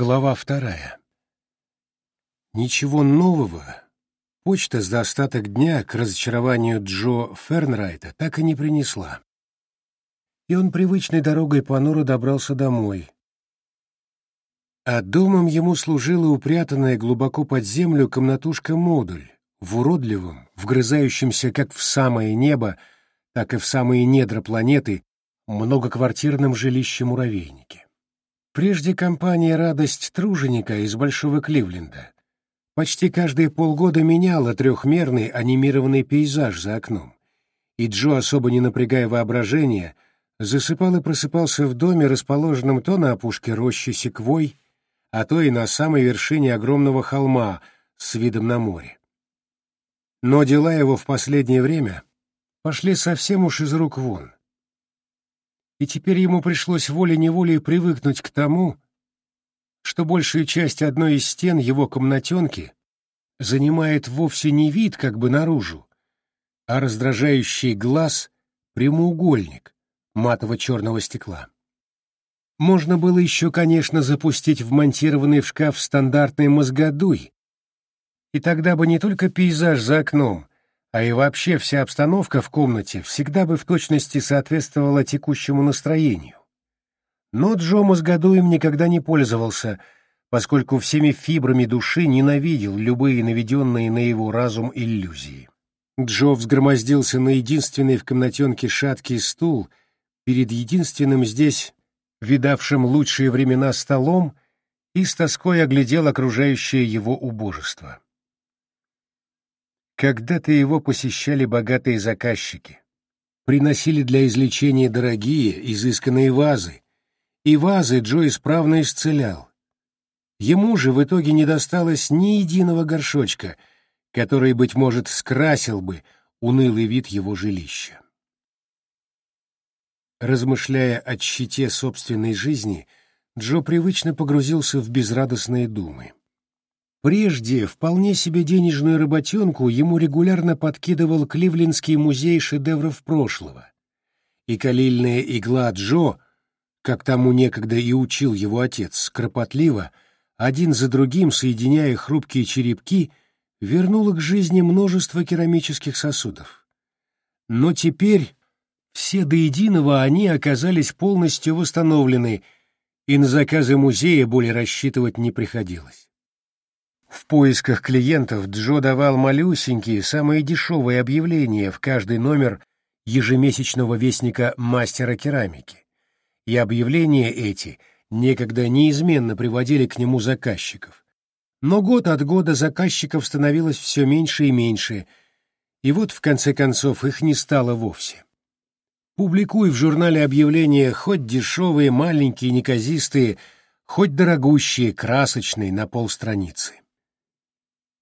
Глава вторая. Ничего нового почта за остаток дня к разочарованию Джо Фернрайта так и не принесла. И он привычной дорогой понуро добрался домой. А домом ему служила упрятанная глубоко под землю комнатушка-модуль в уродливом, вгрызающемся как в самое небо, так и в самые недра планеты многоквартирном жилище-муравейнике. Прежде компания «Радость труженика» из Большого Кливленда почти каждые полгода меняла трехмерный анимированный пейзаж за окном, и Джо, особо не напрягая воображение, засыпал и просыпался в доме, расположенном то на опушке рощи секвой, а то и на самой вершине огромного холма с видом на море. Но дела его в последнее время пошли совсем уж из рук вон и теперь ему пришлось волей-неволей привыкнуть к тому, что большую часть одной из стен его комнатенки занимает вовсе не вид как бы наружу, а раздражающий глаз прямоугольник матово-черного стекла. Можно было еще, конечно, запустить вмонтированный в шкаф стандартный мозгодуй, и тогда бы не только пейзаж за окном, а и вообще вся обстановка в комнате всегда бы в точности соответствовала текущему настроению. Но Джо мозгодуем никогда не пользовался, поскольку всеми фибрами души ненавидел любые наведенные на его разум иллюзии. Джо взгромоздился на единственный в комнатенке шаткий стул перед единственным здесь, видавшим лучшие времена столом, и с тоской оглядел окружающее его убожество. Когда-то его посещали богатые заказчики. Приносили для излечения дорогие, изысканные вазы. И вазы Джо исправно исцелял. Ему же в итоге не досталось ни единого горшочка, который, быть может, скрасил бы унылый вид его жилища. Размышляя о щите собственной жизни, Джо привычно погрузился в безрадостные думы. Прежде вполне себе денежную работенку ему регулярно подкидывал Кливлендский музей шедевров прошлого. И калильная игла Джо, как тому некогда и учил его отец, кропотливо, один за другим соединяя хрупкие черепки, вернула к жизни множество керамических сосудов. Но теперь все до единого они оказались полностью восстановлены, и на заказы музея более рассчитывать не приходилось. В поисках клиентов Джо давал малюсенькие, самые дешевые объявления в каждый номер ежемесячного вестника мастера керамики. И объявления эти некогда неизменно приводили к нему заказчиков. Но год от года заказчиков становилось все меньше и меньше, и вот в конце концов их не стало вовсе. Публикуй в журнале объявления хоть дешевые, маленькие, неказистые, хоть дорогущие, красочные на полстраницы.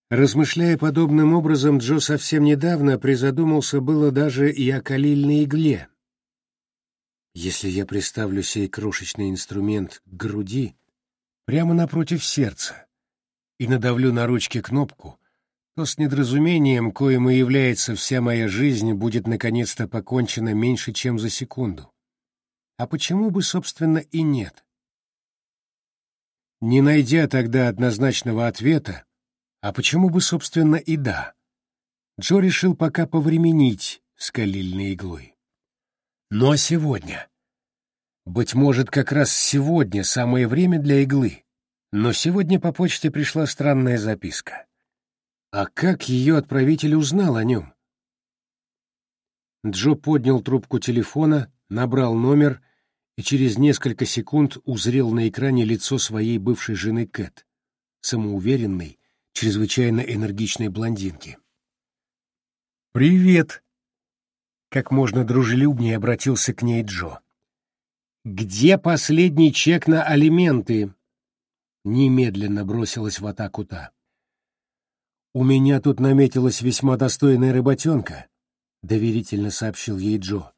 Размышляя подобным образом, Джо совсем недавно призадумался было даже и о калильной игле. Если я приставлю сей крошечный инструмент к груди, прямо напротив сердца, и надавлю на ручке кнопку, то с недоразумением, коим и является вся моя жизнь, будет наконец-то покончено меньше, чем за секунду. А почему бы, собственно, и нет? Не найдя тогда однозначного ответа, а почему бы, собственно, и да? Джо решил пока повременить с калильной иглой. Но сегодня? Быть может, как раз сегодня самое время для иглы. Но сегодня по почте пришла странная записка. А как ее отправитель узнал о нем? Джо поднял трубку телефона, набрал номер и через несколько секунд узрел на экране лицо своей бывшей жены Кэт, самоуверенной, чрезвычайно энергичной блондинки. «Привет!» — как можно дружелюбнее обратился к ней Джо. «Где последний чек на алименты?» Немедленно бросилась в атаку та. «У меня тут наметилась весьма достойная работенка», — доверительно сообщил ей Джо.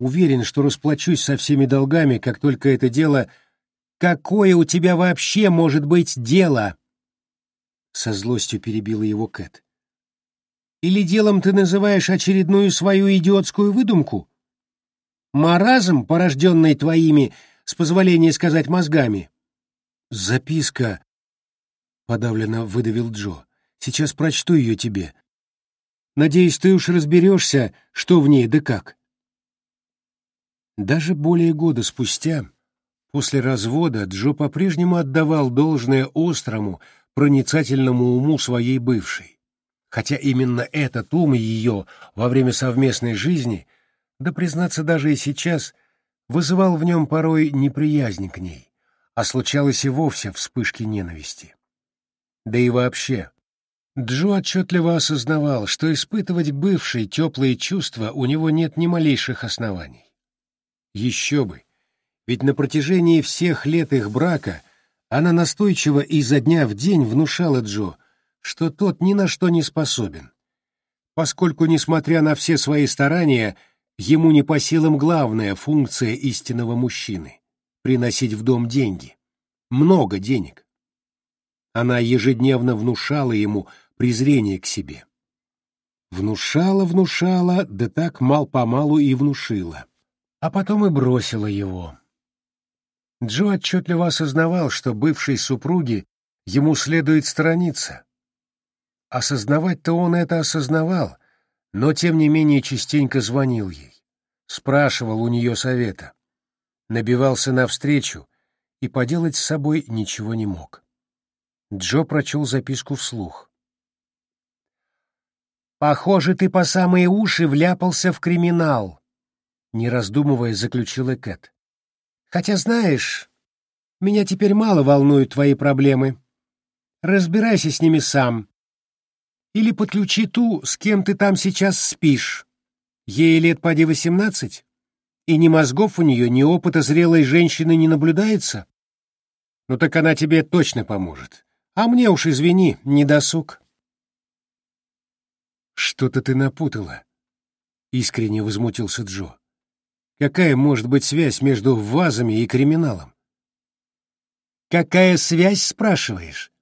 «Уверен, что расплачусь со всеми долгами, как только это дело...» «Какое у тебя вообще может быть дело?» Со злостью перебила его Кэт. Или делом ты называешь очередную свою идиотскую выдумку? Маразм, порожденный твоими, с позволения сказать, мозгами. «Записка», — подавленно выдавил Джо. «Сейчас прочту ее тебе. Надеюсь, ты уж разберешься, что в ней да как». Даже более года спустя, после развода, Джо по-прежнему отдавал должное острому, проницательному уму своей бывшей. Хотя именно этот ум ее во время совместной жизни, да, признаться, даже и сейчас, вызывал в нем порой неприязнь к ней, а случалось и вовсе вспышки ненависти. Да и вообще, Джо отчетливо осознавал, что испытывать к бывшей теплые чувства у него нет ни малейших оснований. Еще бы, ведь на протяжении всех лет их брака она настойчиво изо дня в день внушала Джо, что тот ни на что не способен, поскольку, несмотря на все свои старания, ему не по силам главная функция истинного мужчины — приносить в дом деньги. Много денег. Она ежедневно внушала ему презрение к себе. Внушала, внушала, да так мал-помалу и внушила. А потом и бросила его. Джо отчетливо осознавал, что бывшей супруге ему следует сторониться. Осознавать-то он это осознавал, но тем не менее частенько звонил ей, спрашивал у нее совета, набивался навстречу и поделать с собой ничего не мог. Джо прочел записку вслух. «Похоже, ты по самые уши вляпался в криминал», — не раздумывая заключила Кэт. «Хотя, знаешь, меня теперь мало волнуют твои проблемы. Разбирайся с ними сам. Или подключи ту, с кем ты там сейчас спишь. Ей лет поди восемнадцать, и ни мозгов у нее, ни опыта зрелой женщины не наблюдается. Ну так она тебе точно поможет. А мне уж, извини, не досуг». «Что-то ты напутала», — искренне возмутился Джо. «Какая может быть связь между вазами и криминалом?» «Какая связь, спрашиваешь?»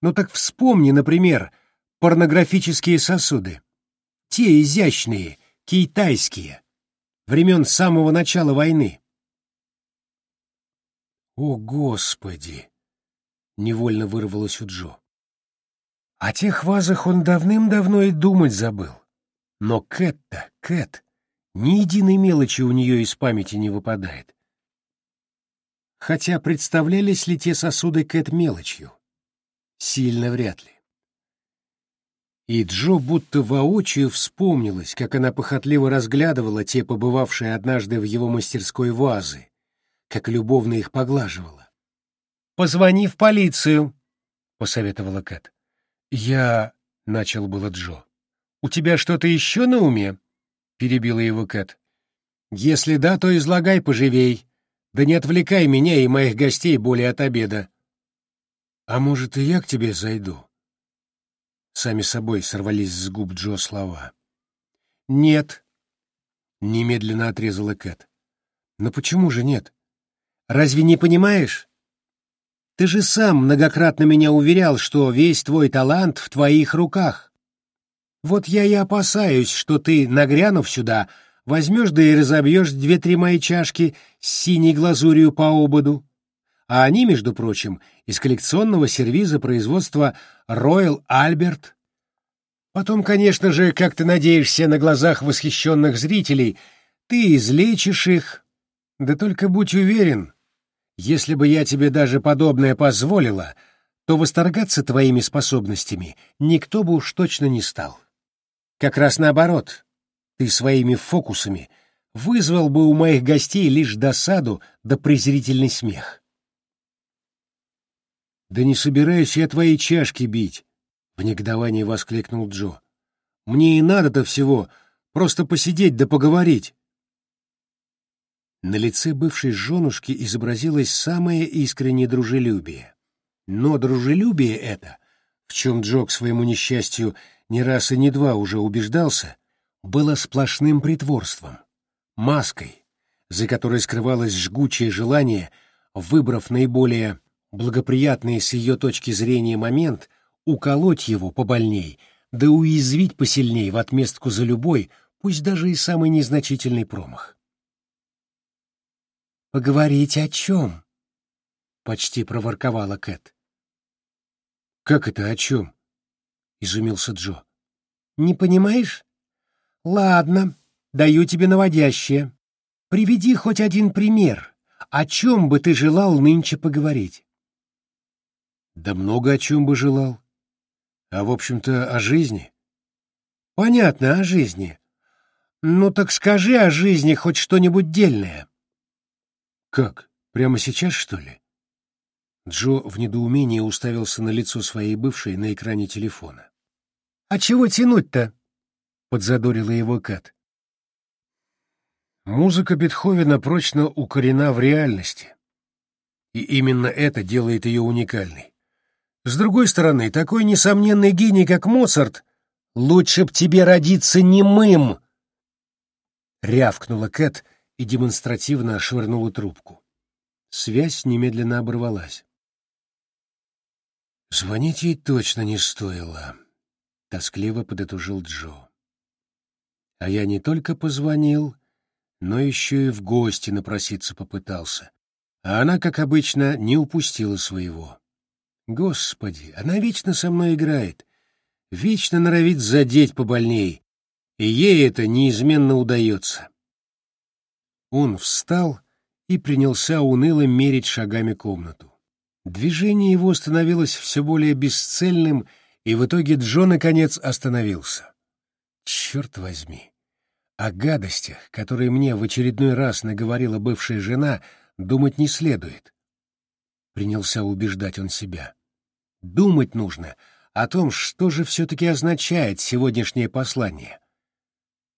«Ну так вспомни, например, порнографические сосуды. Те изящные, китайские, времен самого начала войны». «О, Господи!» — невольно вырвалось у Джо. О тех вазах он давным-давно и думать забыл. Но Кэт-то, Кэт, ни единой мелочи у нее из памяти не выпадает. Хотя представлялись ли те сосуды Кэт мелочью? Сильно вряд ли. И Джо будто воочию вспомнилось, как она похотливо разглядывала те побывавшие однажды в его мастерской вазы, как любовно их поглаживала. «Позвони в полицию», — посоветовала Кэт. «Я...» — начал было Джо. «У тебя что-то еще на уме?» — перебила его Кэт. «Если да, то излагай поживей. Да не отвлекай меня и моих гостей более от обеда». «А может, и я к тебе зайду?» Сами собой сорвались с губ Джо слова. «Нет», — немедленно отрезала Кэт. «Но почему же нет? Разве не понимаешь? Ты же сам многократно меня уверял, что весь твой талант в твоих руках. Вот я и опасаюсь, что ты, нагрянув сюда, возьмешь да и разобьешь две-три мои чашки с синей глазурью по ободу. А они, между прочим, из коллекционного сервиза производства Royal Albert. Потом, конечно же, как ты надеешься на глазах восхищенных зрителей, ты излечишь их. Да только будь уверен, если бы я тебе даже подобное позволила, то восторгаться твоими способностями никто бы уж точно не стал. Как раз наоборот, ты своими фокусами вызвал бы у моих гостей лишь досаду да презрительный смех. «Да не собираюсь я твои чашки бить!» — в негодовании воскликнул Джо. «Мне и надо-то всего, просто посидеть да поговорить. На лице бывшей женушки изобразилось самое искреннее дружелюбие. Но дружелюбие это, в чем Джо к своему несчастью не раз и не два уже убеждался, было сплошным притворством, маской, за которой скрывалось жгучее желание, выбрав наиболее благоприятный с ее точки зрения момент, уколоть его побольней, да уязвить посильней в отместку за любой, пусть даже и самый незначительный промах. «Поговорить о чем?» почти проворковала Кэт. «Как это о чем?» — изумился Джо. «Не понимаешь? Ладно, даю тебе наводящее. Приведи хоть один пример. О чем бы ты желал нынче поговорить?» «Да много о чем бы желал. А, в общем-то, о жизни». «Понятно, о жизни. Ну так скажи о жизни хоть что-нибудь дельное». «Как, прямо сейчас, что ли?» Джо в недоумении уставился на лицо своей бывшей на экране телефона. «А чего тянуть-то?» — подзадорила его Кат. Музыка Бетховена прочно укорена в реальности. И именно это делает ее уникальной. С другой стороны, такой несомненный гений, как Моцарт, лучше б тебе родиться немым! Рявкнула Кэт и демонстративно швырнула трубку. Связь немедленно оборвалась. Звонить ей точно не стоило, — тоскливо подытожил Джо. А я не только позвонил, но еще и в гости напроситься попытался. А она, как обычно, не упустила своего. Господи, она вечно со мной играет, вечно норовит задеть побольней, и ей это неизменно удается. Он встал и принялся уныло мерить шагами комнату. Движение его становилось все более бесцельным, и в итоге Джо наконец остановился. Черт возьми! О гадостях, которые мне в очередной раз наговорила бывшая жена, думать не следует. Принялся убеждать он себя. Думать нужно о том, что же все-таки означает сегодняшнее послание.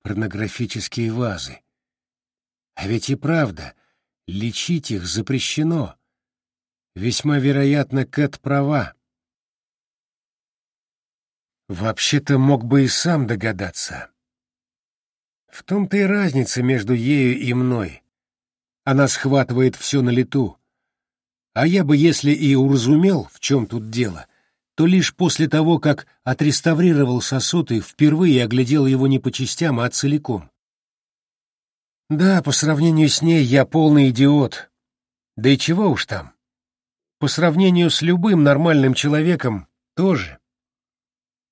Порнографические вазы. А ведь и правда, лечить их запрещено. Весьма вероятно, Кэт права. Вообще-то мог бы и сам догадаться. В том-то и разница между ею и мной. Она схватывает все на лету. А я бы, если и уразумел, в чем тут дело, то лишь после того, как отреставрировал сосуд и впервые оглядел его не по частям, а целиком. Да, по сравнению с ней я полный идиот. Да и чего уж там по сравнению с любым нормальным человеком, тоже.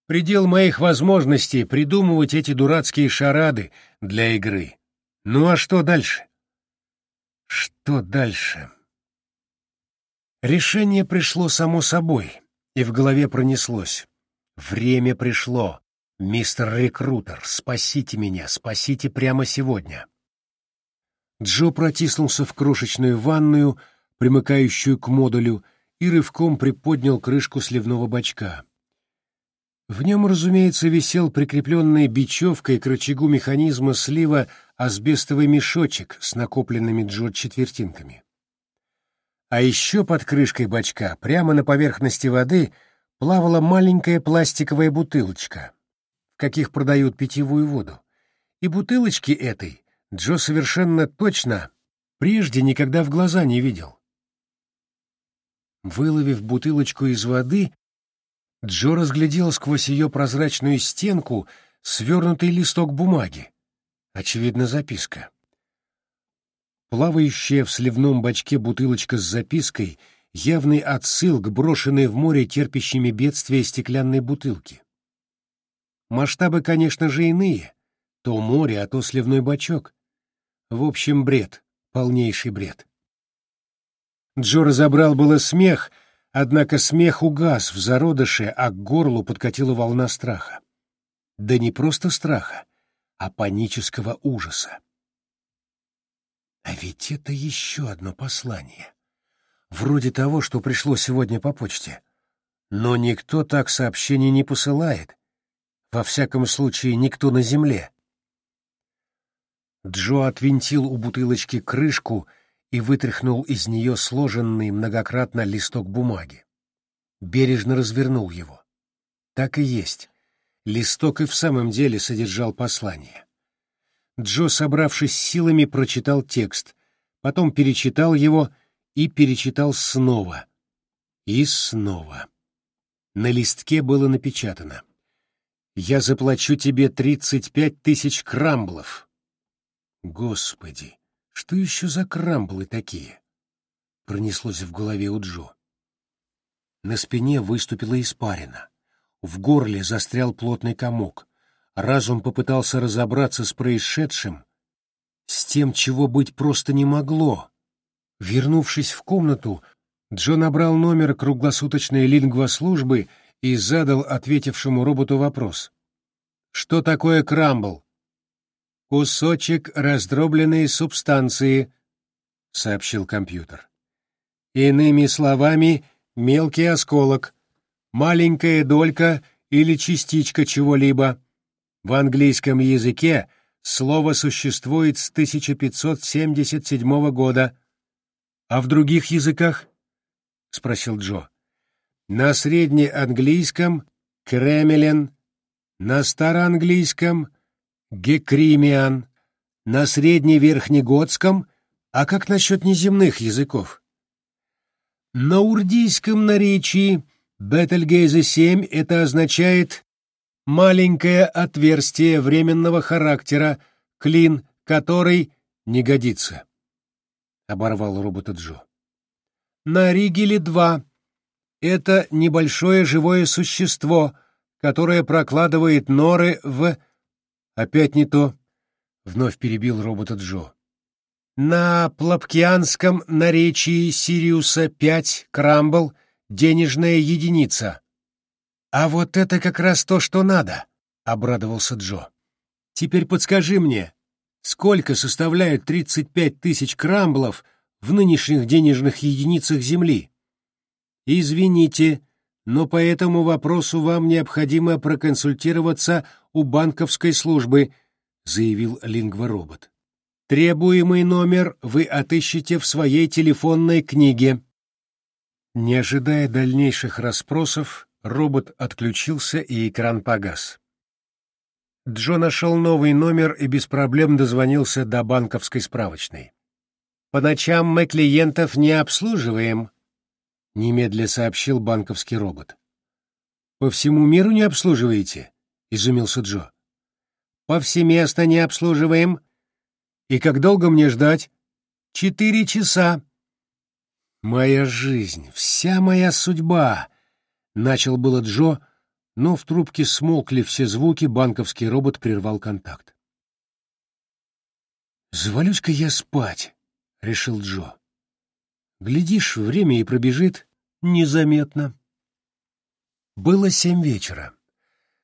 Предел моих возможностей придумывать эти дурацкие шарады для игры. Ну а что дальше? Что дальше? Решение пришло само собой, и в голове пронеслось. Время пришло. Мистер Рекрутер, спасите меня, спасите прямо сегодня. Джо протиснулся в крошечную ванную, примыкающую к модулю, и рывком приподнял крышку сливного бачка. В нем, разумеется, висел прикрепленный бечевкой к рычагу механизма слива асбестовый мешочек с накопленными джот-четвертинками. А еще под крышкой бачка, прямо на поверхности воды, плавала маленькая пластиковая бутылочка, в каких продают питьевую воду. И бутылочки этой Джо совершенно точно прежде никогда в глаза не видел. Выловив бутылочку из воды, Джо разглядел сквозь ее прозрачную стенку свернутый листок бумаги. Очевидно, записка. Плавающая в сливном бачке бутылочка с запиской — явный отсыл к брошенной в море терпящими бедствия стеклянной бутылки. Масштабы, конечно же, иные. То море, а то сливной бачок. В общем, бред, полнейший бред. Джо разобрал было смех, однако смех угас в зародыше, а к горлу подкатила волна страха. Да не просто страха, а панического ужаса. А ведь это еще одно послание. Вроде того, что пришло сегодня по почте. Но никто так сообщений не посылает. Во всяком случае, никто на земле. Джо отвинтил у бутылочки крышку и вытряхнул из нее сложенный многократно листок бумаги. Бережно развернул его. Так и есть. Листок и в самом деле содержал послание. Джо, собравшись силами, прочитал текст, потом перечитал его и перечитал снова. И снова. На листке было напечатано. «Я заплачу тебе тридцать пять тысяч крамблов». Господи! Что еще за крамблы такие? пронеслось в голове у Джо. На спине выступила испарина. В горле застрял плотный комок. Разум попытался разобраться с происшедшим, с тем, чего быть просто не могло. Вернувшись в комнату, Джо набрал номер круглосуточной лингвослужбы и задал ответившему роботу вопрос. «Что такое крамбл?» «Кусочек раздробленной субстанции», — сообщил компьютер. «Иными словами, мелкий осколок, маленькая долька или частичка чего-либо. В английском языке слово существует с 1577 года. А в других языках? — спросил Джо. На среднеанглийском — кремелен, на староанглийском — гекримиан, на средневерхнеготском — а как насчет неземных языков? На урдийском наречии Бетельгейзе-7 это означает «маленькое отверстие временного характера, клин, который не годится», — оборвал робота Джо. На Ригеле-2 это небольшое живое существо, которое прокладывает норы в... Опять не то, — вновь перебил робота Джо. На плапкианском наречии Сириуса 5 крамбл — денежная единица. А вот это как раз то, что надо, — обрадовался Джо. Теперь подскажи мне, сколько составляет 35 тысяч крамблов в нынешних денежных единицах Земли? Извините, но по этому вопросу вам необходимо проконсультироваться у банковской службы, — заявил лингворобот. Требуемый номер вы отыщете в своей телефонной книге. Не ожидая дальнейших расспросов, робот отключился и экран погас. Джо нашел новый номер и без проблем дозвонился до банковской справочной. «По ночам мы клиентов не обслуживаем», — немедля сообщил банковский робот. «По всему миру не обслуживаете?» — изумился Джо. «Повсеместно не обслуживаем», и как долго мне ждать? Четыре часа. Моя жизнь, вся моя судьба. Начал было Джо, но в трубке смолкли все звуки, банковский робот прервал контакт. «Завалюсь-ка я спать», — решил Джо. «Глядишь, время и пробежит незаметно». Было семь вечера.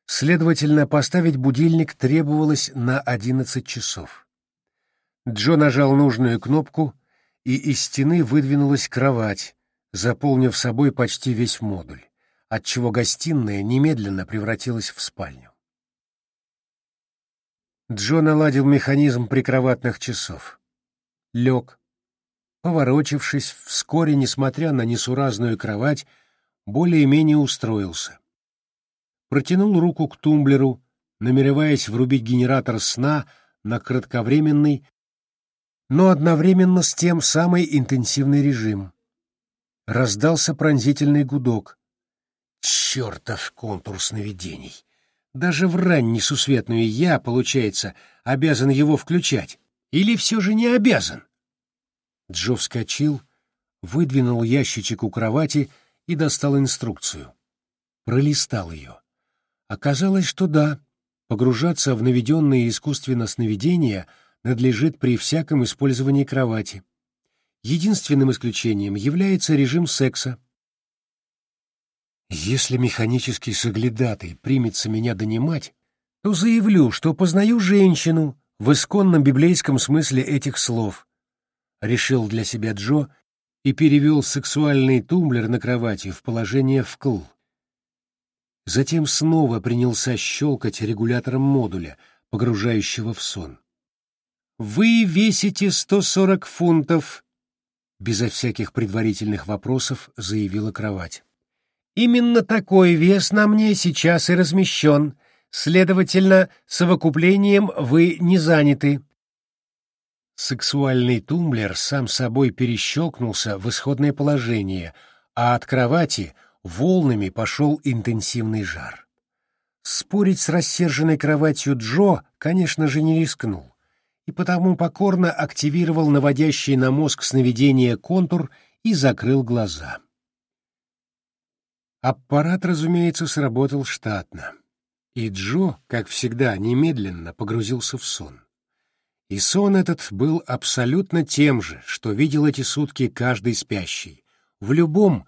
Следовательно, поставить будильник требовалось на одиннадцать часов. Джо нажал нужную кнопку, и из стены выдвинулась кровать, заполнив собой почти весь модуль, отчего гостиная немедленно превратилась в спальню. Джо наладил механизм прикроватных часов. Лег. Поворочившись, вскоре, несмотря на несуразную кровать, более-менее устроился. Протянул руку к тумблеру, намереваясь врубить генератор сна на кратковременный но одновременно с тем самый интенсивный режим. Раздался пронзительный гудок. Чертов контур сновидений! Даже в рань несусветную я, получается, обязан его включать. Или все же не обязан? Джо вскочил, выдвинул ящичек у кровати и достал инструкцию. Пролистал ее. Оказалось, что да, погружаться в наведенные искусственно сновидения — надлежит при всяком использовании кровати. Единственным исключением является режим секса. Если механический соглядатый примется меня донимать, то заявлю, что познаю женщину в исконном библейском смысле этих слов. Решил для себя Джо и перевел сексуальный тумблер на кровати в положение вкл. Затем снова принялся щелкать регулятором модуля, погружающего в сон. «Вы весите сто сорок фунтов», — безо всяких предварительных вопросов заявила кровать. «Именно такой вес на мне сейчас и размещен. Следовательно, совокуплением вы не заняты». Сексуальный тумблер сам собой перещелкнулся в исходное положение, а от кровати волнами пошел интенсивный жар. Спорить с рассерженной кроватью Джо, конечно же, не рискнул и потому покорно активировал наводящий на мозг сновидение контур и закрыл глаза. Аппарат, разумеется, сработал штатно, и Джо, как всегда, немедленно погрузился в сон. И сон этот был абсолютно тем же, что видел эти сутки каждый спящий, в любом,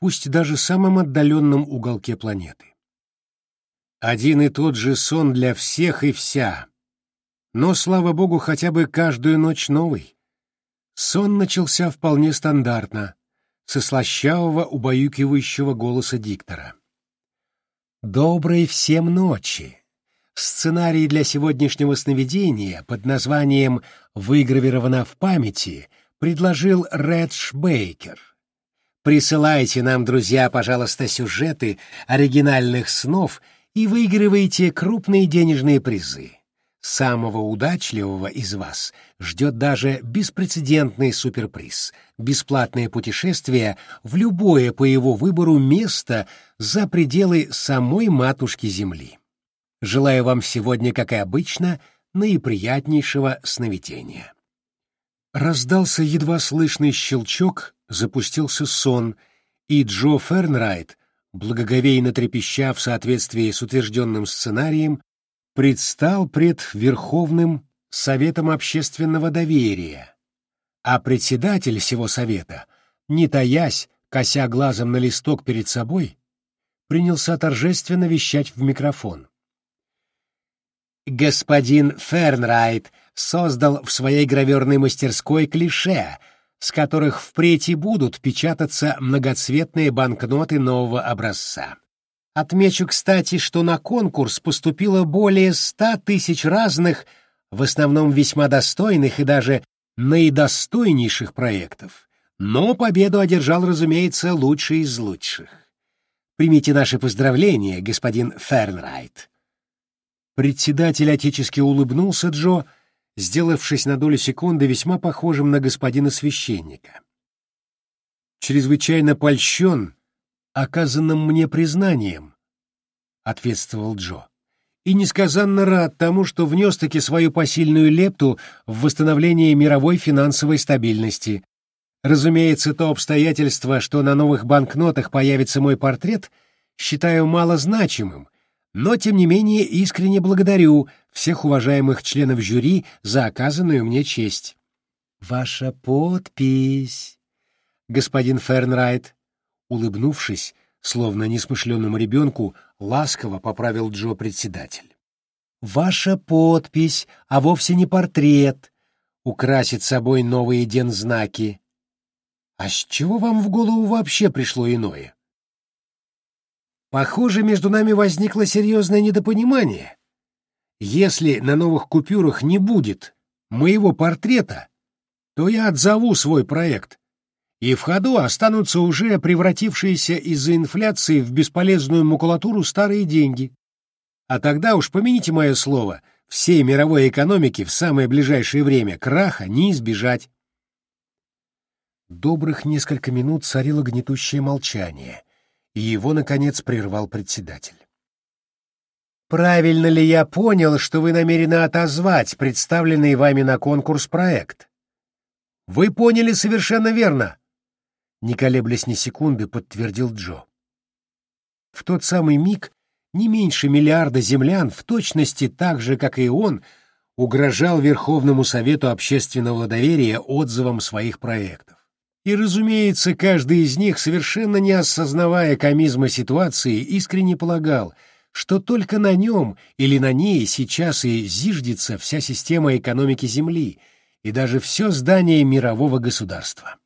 пусть даже самом отдаленном уголке планеты. Один и тот же сон для всех и вся, но, слава богу, хотя бы каждую ночь новый. Сон начался вполне стандартно, со слащавого, убаюкивающего голоса диктора. «Доброй всем ночи!» Сценарий для сегодняшнего сновидения под названием «Выгравировано в памяти» предложил Редж Бейкер. Присылайте нам, друзья, пожалуйста, сюжеты оригинальных снов и выигрывайте крупные денежные призы. Самого удачливого из вас ждет даже беспрецедентный суперприз — бесплатное путешествие в любое по его выбору место за пределы самой матушки Земли. Желаю вам сегодня, как и обычно, наиприятнейшего сновидения. Раздался едва слышный щелчок, запустился сон, и Джо Фернрайт, благоговейно трепеща в соответствии с утвержденным сценарием, предстал пред Верховным Советом общественного доверия, а председатель всего совета, не таясь, кося глазом на листок перед собой, принялся торжественно вещать в микрофон. Господин Фернрайт создал в своей граверной мастерской клише, с которых впредь и будут печататься многоцветные банкноты нового образца. Отмечу, кстати, что на конкурс поступило более ста тысяч разных, в основном весьма достойных и даже наидостойнейших проектов. Но победу одержал, разумеется, лучший из лучших. Примите наши поздравления, господин Фернрайт. Председатель отечески улыбнулся Джо, сделавшись на долю секунды весьма похожим на господина священника. «Чрезвычайно польщен оказанным мне признанием», — ответствовал Джо, «и несказанно рад тому, что внес-таки свою посильную лепту в восстановление мировой финансовой стабильности. Разумеется, то обстоятельство, что на новых банкнотах появится мой портрет, считаю малозначимым, но, тем не менее, искренне благодарю всех уважаемых членов жюри за оказанную мне честь. Ваша подпись, господин Фернрайт, улыбнувшись, словно несмышленному ребенку, ласково поправил Джо председатель. Ваша подпись, а вовсе не портрет, украсит собой новые дензнаки. А с чего вам в голову вообще пришло иное? Похоже, между нами возникло серьезное недопонимание. Если на новых купюрах не будет моего портрета, то я отзову свой проект, и в ходу останутся уже превратившиеся из-за инфляции в бесполезную макулатуру старые деньги. А тогда уж помяните мое слово, всей мировой экономики в самое ближайшее время краха не избежать. Добрых несколько минут царило гнетущее молчание — и его, наконец, прервал председатель. «Правильно ли я понял, что вы намерены отозвать представленный вами на конкурс проект?» «Вы поняли совершенно верно», — не колеблясь ни секунды, подтвердил Джо. В тот самый миг не меньше миллиарда землян, в точности так же, как и он, угрожал Верховному Совету общественного доверия отзывом своих проектов. И, разумеется, каждый из них, совершенно не осознавая комизма ситуации, искренне полагал, что только на нем или на ней сейчас и зиждется вся система экономики Земли и даже все здание мирового государства.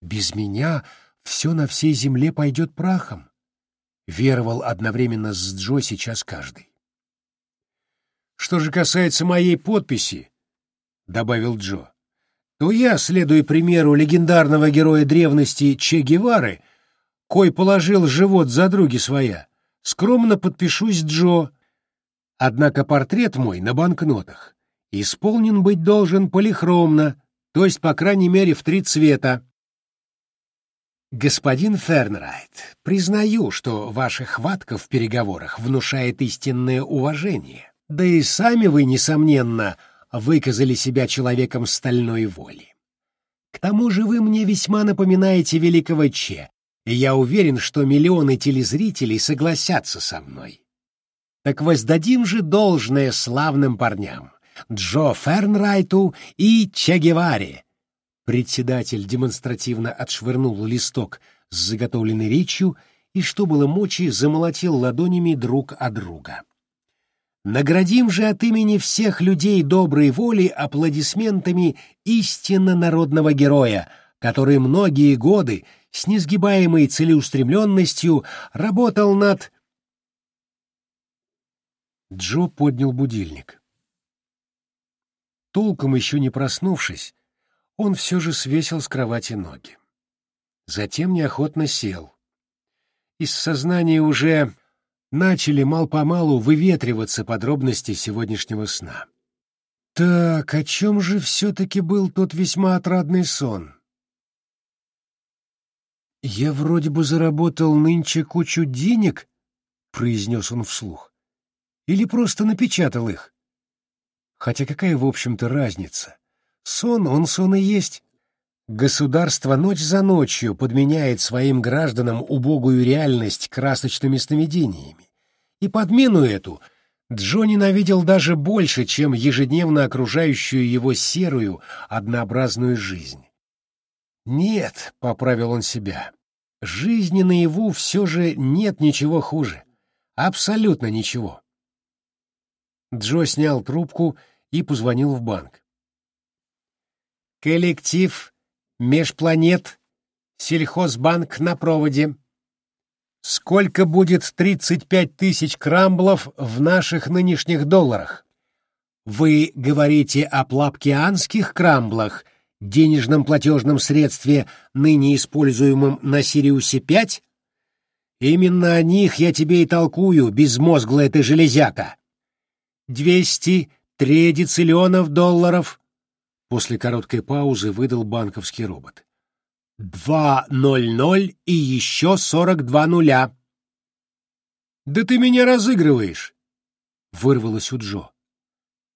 «Без меня все на всей Земле пойдет прахом», — веровал одновременно с Джо сейчас каждый. «Что же касается моей подписи», — добавил Джо, то я, следуя примеру легендарного героя древности Че Гевары, кой положил живот за други своя, скромно подпишусь Джо. Однако портрет мой на банкнотах исполнен быть должен полихромно, то есть, по крайней мере, в три цвета. Господин Фернрайт, признаю, что ваша хватка в переговорах внушает истинное уважение. Да и сами вы, несомненно, выказали себя человеком стальной воли. К тому же вы мне весьма напоминаете великого Че, и я уверен, что миллионы телезрителей согласятся со мной. Так воздадим же должное славным парням, Джо Фернрайту и Че Геваре. Председатель демонстративно отшвырнул листок с заготовленной речью и, что было мочи, замолотил ладонями друг о друга. Наградим же от имени всех людей доброй воли аплодисментами истинно народного героя, который многие годы с несгибаемой целеустремленностью работал над... Джо поднял будильник. Толком еще не проснувшись, он все же свесил с кровати ноги. Затем неохотно сел. Из сознания уже начали мал-помалу выветриваться подробности сегодняшнего сна. Так, о чем же все-таки был тот весьма отрадный сон? «Я вроде бы заработал нынче кучу денег», — произнес он вслух. «Или просто напечатал их? Хотя какая, в общем-то, разница? Сон, он сон и есть. Государство ночь за ночью подменяет своим гражданам убогую реальность красочными сновидениями. И подмену эту Джо ненавидел даже больше, чем ежедневно окружающую его серую, однообразную жизнь. «Нет», — поправил он себя, — «жизни наяву все же нет ничего хуже. Абсолютно ничего». Джо снял трубку и позвонил в банк. «Коллектив Межпланет, сельхозбанк на проводе. Сколько будет 35 тысяч крамблов в наших нынешних долларах? Вы говорите о плапкианских крамблах, денежном платежном средстве, ныне используемом на Сириусе-5? Именно о них я тебе и толкую, безмозглая ты железяка. Двести тредициллионов долларов После короткой паузы выдал банковский робот. «Два ноль ноль и еще сорок два нуля». «Да ты меня разыгрываешь!» — вырвалось у Джо.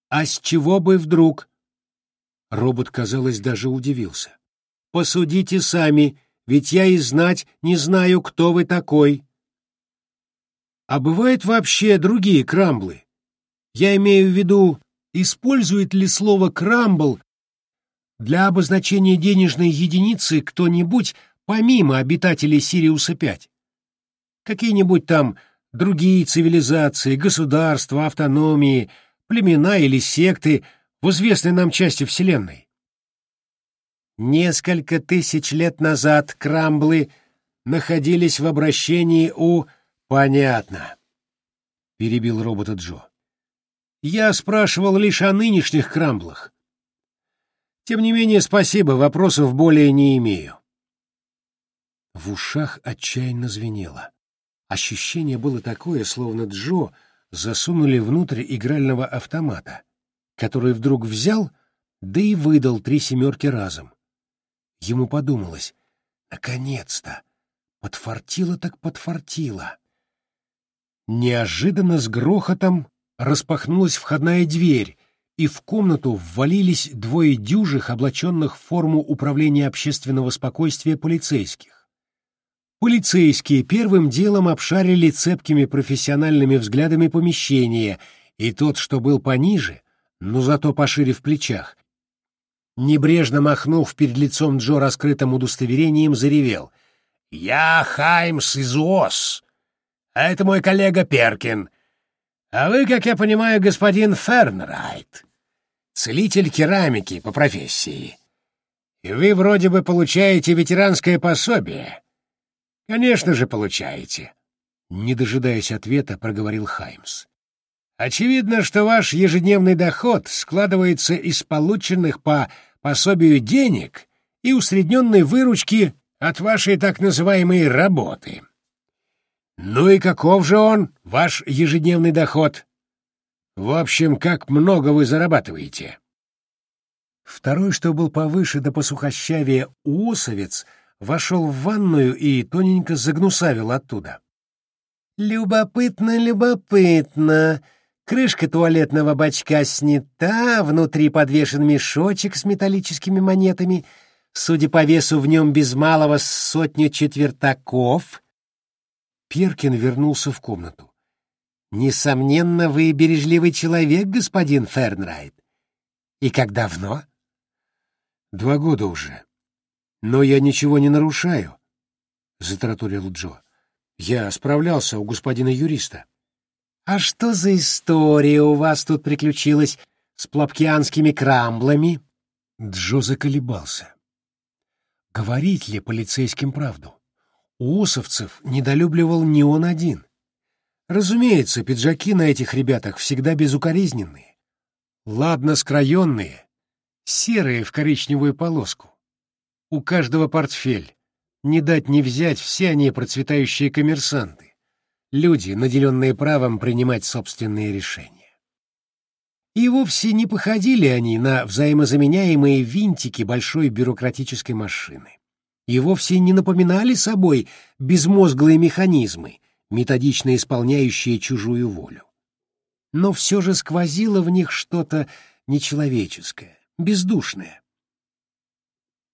«А с чего бы вдруг?» Робот, казалось, даже удивился. «Посудите сами, ведь я и знать не знаю, кто вы такой». «А бывают вообще другие крамблы? Я имею в виду, использует ли слово «крамбл» для обозначения денежной единицы кто-нибудь помимо обитателей Сириуса-5? Какие-нибудь там другие цивилизации, государства, автономии, племена или секты в известной нам части Вселенной? Несколько тысяч лет назад крамблы находились в обращении у... Понятно, — перебил робота Джо. Я спрашивал лишь о нынешних крамблах. Тем не менее, спасибо, вопросов более не имею. В ушах отчаянно звенело. Ощущение было такое, словно Джо засунули внутрь игрального автомата, который вдруг взял, да и выдал три семерки разом. Ему подумалось, наконец-то, подфартило так подфартило. Неожиданно с грохотом распахнулась входная дверь, и в комнату ввалились двое дюжих, облаченных в форму управления общественного спокойствия полицейских. Полицейские первым делом обшарили цепкими профессиональными взглядами помещение, и тот, что был пониже, но зато пошире в плечах, небрежно махнув перед лицом Джо раскрытым удостоверением, заревел. «Я Хаймс из УОС, а это мой коллега Перкин. А вы, как я понимаю, господин Фернрайт, целитель керамики по профессии. И вы вроде бы получаете ветеранское пособие. Конечно же, получаете. Не дожидаясь ответа, проговорил Хаймс. Очевидно, что ваш ежедневный доход складывается из полученных по пособию денег и усредненной выручки от вашей так называемой работы. Ну и каков же он, ваш ежедневный доход? В общем, как много вы зарабатываете? Второй, что был повыше до посухощавия уосовец, вошел в ванную и тоненько загнусавил оттуда. «Любопытно, любопытно. Крышка туалетного бачка снята, внутри подвешен мешочек с металлическими монетами. Судя по весу, в нем без малого сотню четвертаков. Перкин вернулся в комнату. Несомненно, вы бережливый человек, господин Фернрайт. И как давно? Два года уже. Но я ничего не нарушаю, — затараторил Джо. Я справлялся у господина юриста. А что за история у вас тут приключилась с плапкианскими крамблами? Джо заколебался. Говорить ли полицейским правду? Усовцев недолюбливал не он один. Разумеется, пиджаки на этих ребятах всегда безукоризненные. Ладно скроенные, серые в коричневую полоску. У каждого портфель. Не дать не взять, все они процветающие коммерсанты. Люди, наделенные правом принимать собственные решения. И вовсе не походили они на взаимозаменяемые винтики большой бюрократической машины. И вовсе не напоминали собой безмозглые механизмы, методично исполняющие чужую волю. Но все же сквозило в них что-то нечеловеческое, бездушное.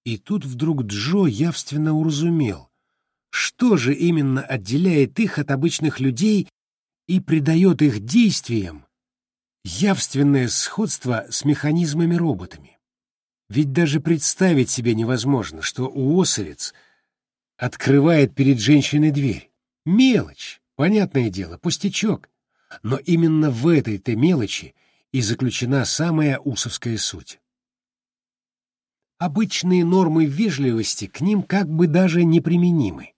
И тут вдруг Джо явственно уразумел, что же именно отделяет их от обычных людей и придает их действиям явственное сходство с механизмами-роботами. Ведь даже представить себе невозможно, что уосовец открывает перед женщиной дверь. Мелочь, понятное дело, пустячок. Но именно в этой-то мелочи и заключена самая усовская суть. Обычные нормы вежливости к ним как бы даже неприменимы.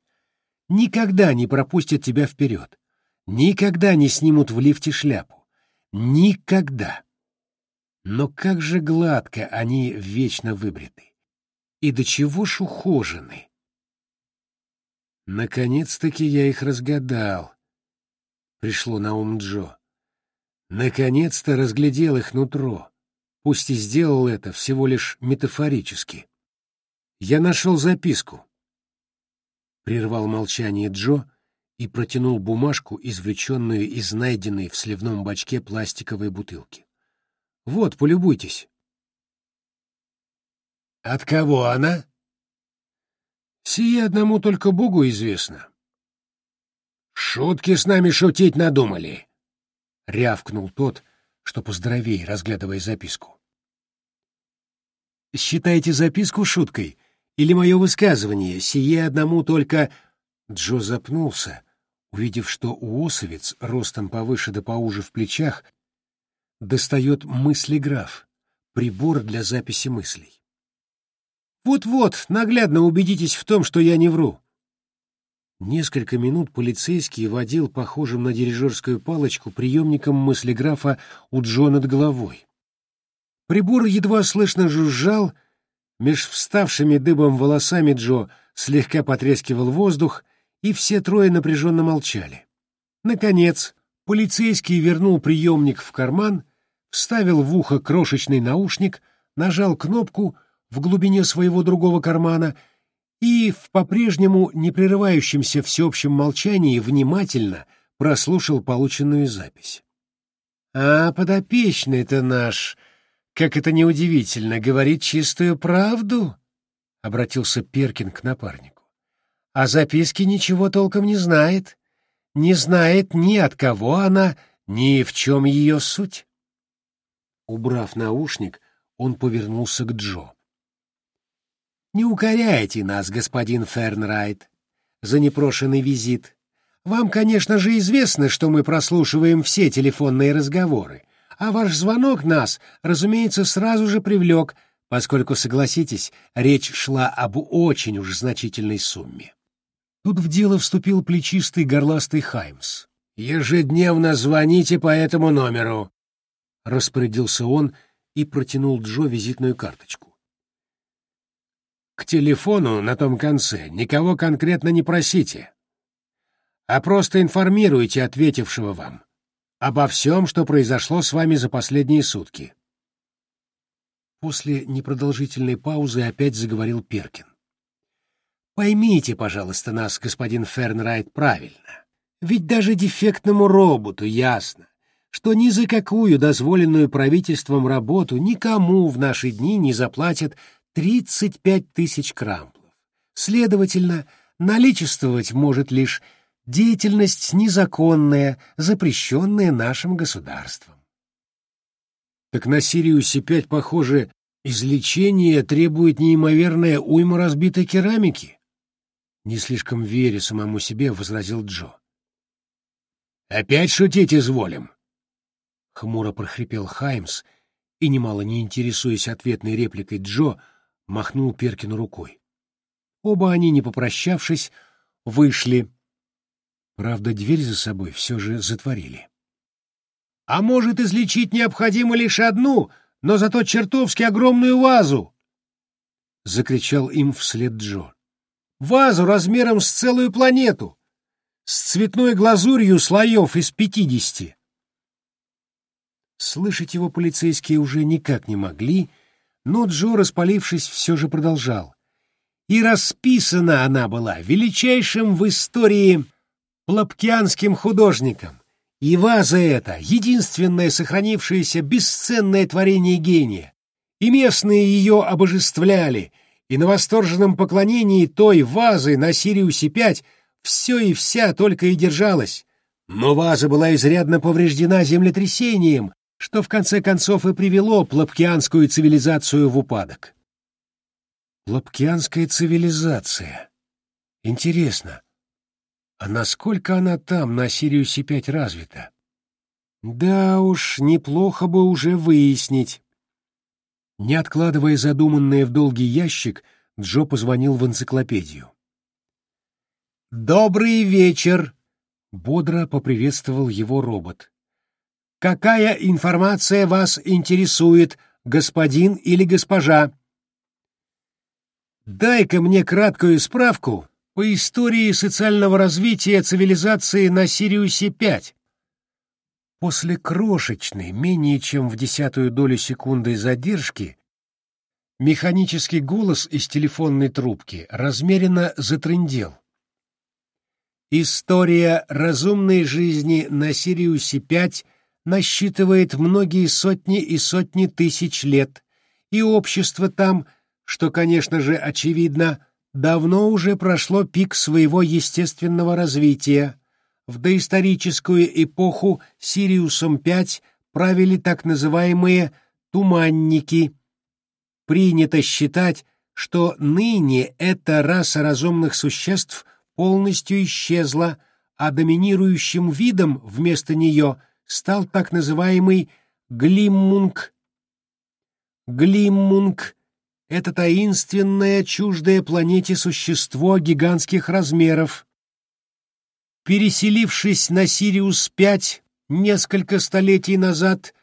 Никогда не пропустят тебя вперед. Никогда не снимут в лифте шляпу. Никогда. Но как же гладко они вечно выбриты. И до чего ж ухожены. Наконец-таки я их разгадал. Пришло на ум Джо. Наконец-то разглядел их нутро, пусть и сделал это всего лишь метафорически. Я нашел записку. Прервал молчание Джо и протянул бумажку, извлеченную из найденной в сливном бачке пластиковой бутылки. Вот, полюбуйтесь. От кого она? Сие одному только Богу известно. Шутки с нами шутить надумали, — рявкнул тот, что поздоровей, разглядывая записку. Считаете записку шуткой или мое высказывание, сие одному только... Джо запнулся, увидев, что уосовец, ростом повыше да поуже в плечах, достает мыслеграф, прибор для записи мыслей. Вот-вот, наглядно убедитесь в том, что я не вру. Несколько минут полицейский водил похожим на дирижерскую палочку приемником мыслеграфа у Джо над головой. Прибор едва слышно жужжал, меж вставшими дыбом волосами Джо слегка потрескивал воздух, и все трое напряженно молчали. Наконец, полицейский вернул приемник в карман, вставил в ухо крошечный наушник, нажал кнопку — в глубине своего другого кармана и в по-прежнему непрерывающемся всеобщем молчании внимательно прослушал полученную запись. «А подопечный-то наш, как это неудивительно, говорит чистую правду?» — обратился Перкин к напарнику. «А записки ничего толком не знает. Не знает ни от кого она, ни в чем ее суть». Убрав наушник, он повернулся к Джо. Не укоряйте нас, господин Фернрайт, за непрошенный визит. Вам, конечно же, известно, что мы прослушиваем все телефонные разговоры, а ваш звонок нас, разумеется, сразу же привлек, поскольку, согласитесь, речь шла об очень уж значительной сумме. Тут в дело вступил плечистый горластый Хаймс. «Ежедневно звоните по этому номеру», — распорядился он и протянул Джо визитную карточку. К телефону на том конце никого конкретно не просите, а просто информируйте ответившего вам обо всем, что произошло с вами за последние сутки. После непродолжительной паузы опять заговорил Перкин. Поймите, пожалуйста, нас, господин Фернрайт, правильно. Ведь даже дефектному роботу ясно, что ни за какую дозволенную правительством работу никому в наши дни не заплатят 35 тысяч крамплов. Следовательно, наличествовать может лишь деятельность незаконная, запрещенная нашим государством. Так на Сириусе-5, похоже, излечение требует неимоверная уйма разбитой керамики. Не слишком веря самому себе, возразил Джо. «Опять шутить изволим?» Хмуро прохрипел Хаймс и, немало не интересуясь ответной репликой Джо, махнул Перкину рукой. Оба они, не попрощавшись, вышли. Правда, дверь за собой все же затворили. — А может, излечить необходимо лишь одну, но зато чертовски огромную вазу? — закричал им вслед Джо. — Вазу размером с целую планету, с цветной глазурью слоев из пятидесяти. Слышать его полицейские уже никак не могли, но Джо, распалившись, все же продолжал. И расписана она была величайшим в истории плапкианским художником. И ваза эта — единственное сохранившееся бесценное творение гения. И местные ее обожествляли, и на восторженном поклонении той вазы на Сириусе-5 все и вся только и держалась. Но ваза была изрядно повреждена землетрясением, что в конце концов и привело плапкианскую цивилизацию в упадок. Плапкианская цивилизация. Интересно, а насколько она там, на Сириусе-5, развита? Да уж, неплохо бы уже выяснить. Не откладывая задуманное в долгий ящик, Джо позвонил в энциклопедию. «Добрый вечер!» — бодро поприветствовал его робот. Какая информация вас интересует, господин или госпожа? Дай-ка мне краткую справку по истории социального развития цивилизации на Сириусе-5. После крошечной, менее чем в десятую долю секунды задержки, механический голос из телефонной трубки размеренно затрындел. История разумной жизни на Сириусе-5 насчитывает многие сотни и сотни тысяч лет, и общество там, что, конечно же, очевидно, давно уже прошло пик своего естественного развития. В доисторическую эпоху Сириусом-5 правили так называемые «туманники». Принято считать, что ныне эта раса разумных существ полностью исчезла, а доминирующим видом вместо нее – стал так называемый глиммунг. Глиммунг — это таинственное, чуждое планете существо гигантских размеров. Переселившись на Сириус-5 несколько столетий назад,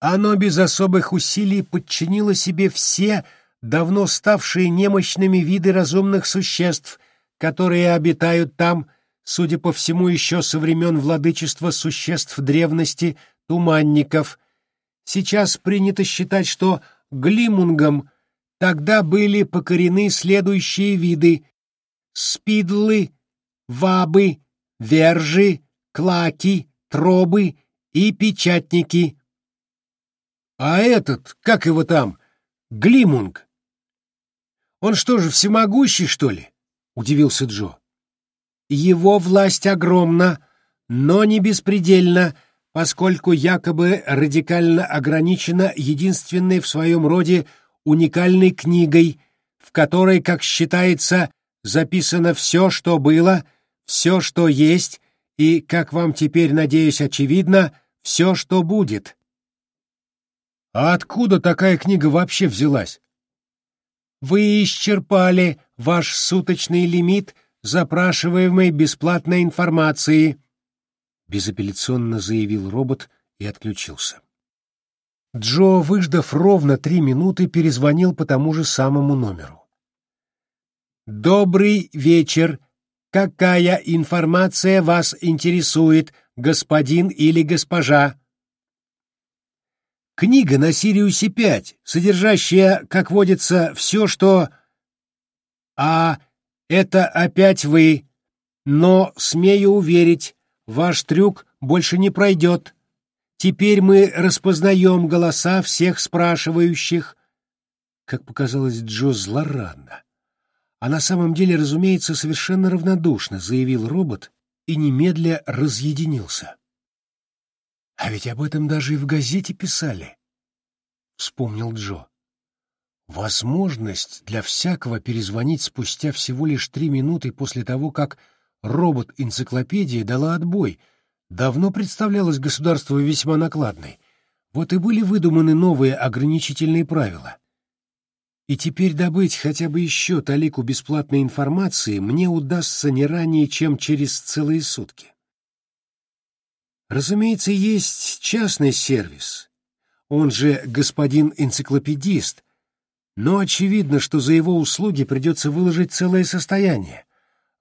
оно без особых усилий подчинило себе все давно ставшие немощными виды разумных существ, которые обитают там, судя по всему, еще со времен владычества существ древности, туманников. Сейчас принято считать, что глимунгом тогда были покорены следующие виды — спидлы, вабы, вержи, клаки, тробы и печатники. А этот, как его там, глимунг? Он что же, всемогущий, что ли? — удивился Джо. Его власть огромна, но не беспредельна, поскольку якобы радикально ограничена единственной в своем роде уникальной книгой, в которой, как считается, записано все, что было, все, что есть, и, как вам теперь, надеюсь, очевидно, все, что будет. А откуда такая книга вообще взялась? Вы исчерпали ваш суточный лимит запрашиваемой бесплатной информации», — безапелляционно заявил робот и отключился. Джо, выждав ровно три минуты, перезвонил по тому же самому номеру. «Добрый вечер. Какая информация вас интересует, господин или госпожа?» «Книга на Сириусе-5, содержащая, как водится, все, что...» «А это опять вы. Но, смею уверить, ваш трюк больше не пройдет. Теперь мы распознаем голоса всех спрашивающих. как показалось Джо, злорадно. А на самом деле, разумеется, совершенно равнодушно заявил робот и немедля разъединился. А ведь об этом даже и в газете писали, — вспомнил Джо. Возможность для всякого перезвонить спустя всего лишь три минуты после того, как робот-энциклопедия дала отбой, давно представлялась государству весьма накладной. Вот и были выдуманы новые ограничительные правила. И теперь добыть хотя бы еще талику бесплатной информации мне удастся не ранее, чем через целые сутки. Разумеется, есть частный сервис, он же господин энциклопедист, но очевидно, что за его услуги придется выложить целое состояние.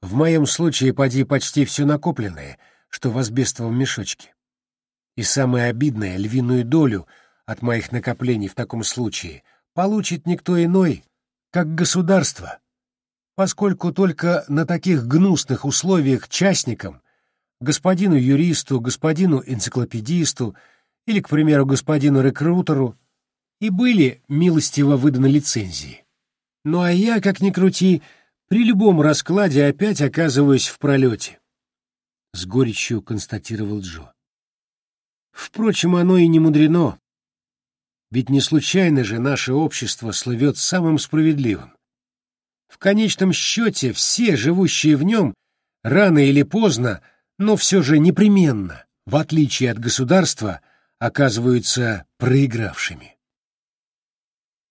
В моем случае поди почти все накопленное, что в асбестовом мешочке. И самое обидное, львиную долю от моих накоплений в таком случае получит никто иной, как государство, поскольку только на таких гнусных условиях частникам, господину юристу, господину энциклопедисту или, к примеру, господину рекрутеру, и были милостиво выданы лицензии. Ну а я, как ни крути, при любом раскладе опять оказываюсь в пролете. С горечью констатировал Джо. Впрочем, оно и не мудрено. Ведь не случайно же наше общество слывет самым справедливым. В конечном счете все, живущие в нем, рано или поздно, но все же непременно, в отличие от государства, оказываются проигравшими.